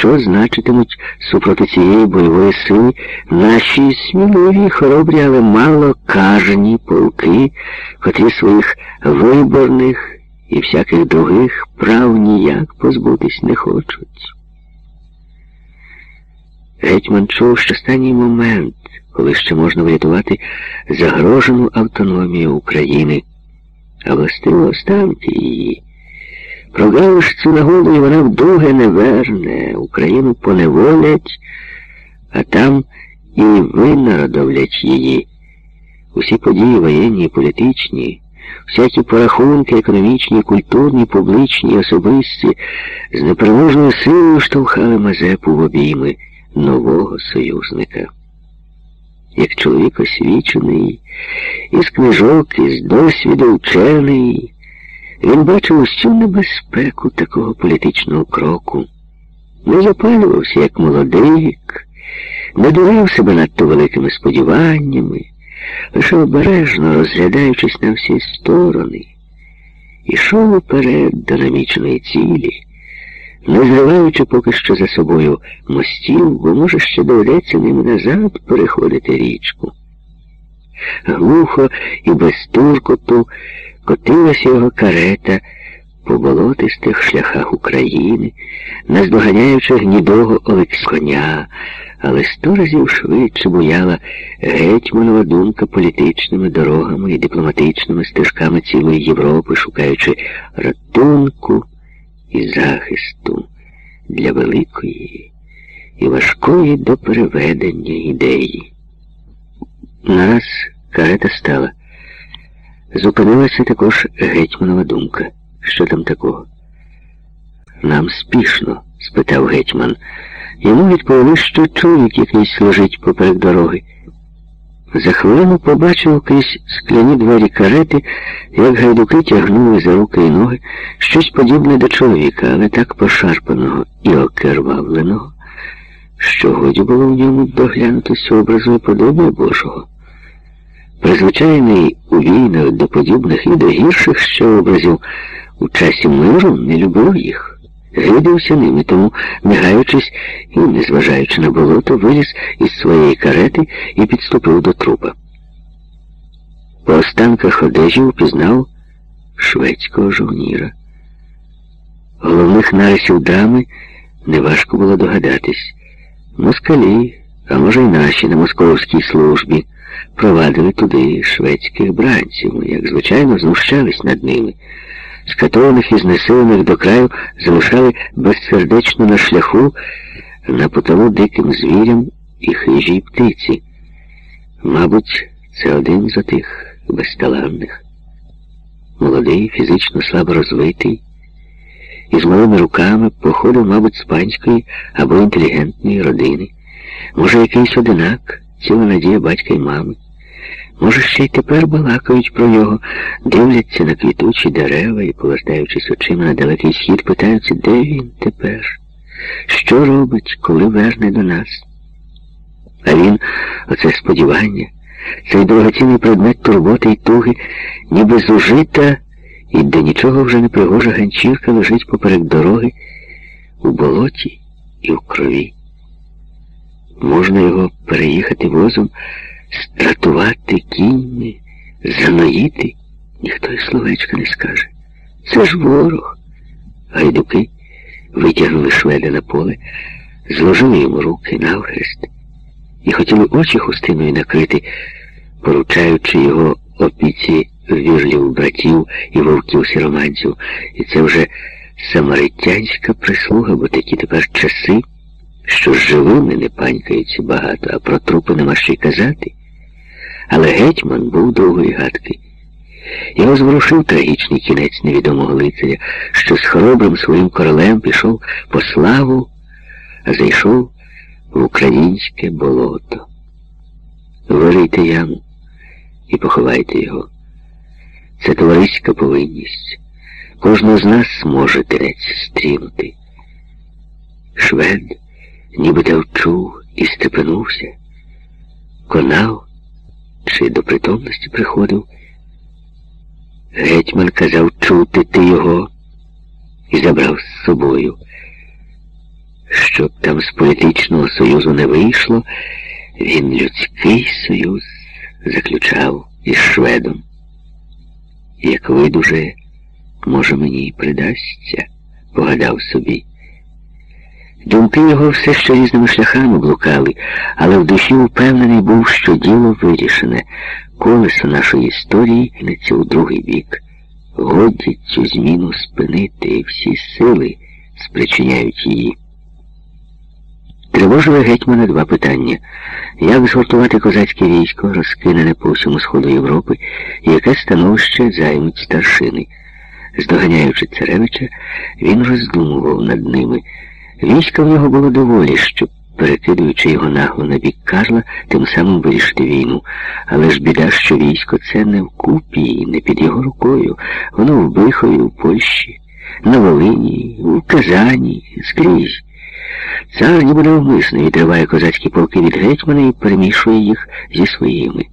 що значитимуть супроти цієї бойової сили наші сміливі, хоробрі, але мало кажені полки, котрі своїх виборних і всяких других прав ніяк позбутись не хочуть. Гетьман чув, що останній момент, коли ще можна врятувати загрожену автономію України, а властиво останки її. Програвиш цю нагоду, і вона вдруге не верне, Україну поневолять, а там і винародовлять її. Усі події воєнні і політичні, всякі порахунки, економічні, культурні, публічні, особисті, з непереможною силою штовхали Мазепу в обійми нового союзника. Як чоловік освічений, із книжок, із досвіду вчений, він бачив усю небезпеку такого політичного кроку, не запалювався, як молодик, не дурив себе надто великими сподіваннями, лише обережно розглядаючись на всі сторони, ішов уперед до наміченої цілі, не зриваючи поки що за собою мостів, бо, може, ще доведеться ними назад переходити річку. Глухо і без туркоту котилася його карета по болотистих шляхах України, наздоганяючи гнідого Олексконя, але сто разів швидше буяла гетьманова думка політичними дорогами і дипломатичними стежками цілої Європи, шукаючи ратунку і захисту для великої і важкої до переведення ідеї. Нараз карета стала. Зупинилася також гетьманова думка. Що там такого? Нам спішно? спитав гетьман. Йому відповіли, що чоловік якийсь лежить поперек дороги. За хвилину побачив крізь скляні двері карети, як гайдуки тягнули за руки і ноги щось подібне до чоловіка, але так пошарпаного і окервавленого, що годі було в ньому доглянутися образу і подобія Божого. Призвичайний у війнах до подібних і до гірших ще образів у часі миру не любив їх. Гидився ними, тому, не гаючись і, незважаючи на болото, виліз із своєї карети і підступив до трупа. По останках одежі упізнав шведського жовніра. Головних нарисів драми неважко було догадатись. Москалі, а може й наші на московській службі, провадили туди шведських бранців, як звичайно знущались над ними скатованих і знесилених до краю залишали безсердечно на шляху на поталу диким звірям і хижій птиці. Мабуть, це один з отих безталанних. Молодий, фізично слабо розвитий, із малими руками походив, мабуть, з панської або інтелігентної родини. Може, якийсь одинак, ціла надія батька й мами. Може, ще й тепер балакають про нього, дивляться на квітучі дерева і, повертаючись очима на далекий схід, питаються, де він тепер, що робить, коли верне до нас. А він, оце сподівання, цей дорогоцінний предмет турботи й туги, ніби зужита, і де нічого вже не пригожа ганчірка лежить поперек дороги у болоті і в крові. Можна його переїхати возом стратувати кіньми, заноїти, ніхто й словечка не скаже. Це ж ворог. Гайдуки витягнули шведа на поле, зложили йому руки навхрест і хотіли очі хустиною накрити, поручаючи його опіці віжлів братів і вовків сіроманців. І це вже самаритянська прислуга, бо такі тепер часи, що з живими не панькаються багато, а про трупи нема що й казати. Але гетьман був другої гадки. Його зворушив трагічний кінець невідомого лицаря, що з хоробрим своїм королем пішов по славу, а зайшов в українське болото. Вирийте яму і поховайте його. Це товариська повинність. Кожного з нас може терець стрінути. Швед ніби вчув і степенувся, конав чи до притомності приходив. Гетьман казав чути ти його і забрав з собою. щоб там з політичного союзу не вийшло, він людський союз заключав із шведом. Як видуже, може, мені й придасться, погадав собі. Думки його все ще різними шляхами блукали, але в душі впевнений був, що діло вирішене, колесо нашої історії гнеться у другий бік. Годі цю зміну спинити, і всі сили спричиняють її. Тривожили гетьмана два питання. Як згуртувати козацьке військо, розкинене по всьому сходу Європи, і яке становище займуть старшини. Здоганяючи царевича, він роздумував над ними. Війська в нього було доволі, щоб, перекидуючи його нагло на бік Карла, тим самим вирішити війну. Але ж біда, що військо це не в купі, не під його рукою. Воно в Бихові, у Польщі, на Волині, у Казані, скрізь. Цар ніби навмисно відриває козацькі полки від гетьмана і перемішує їх зі своїми.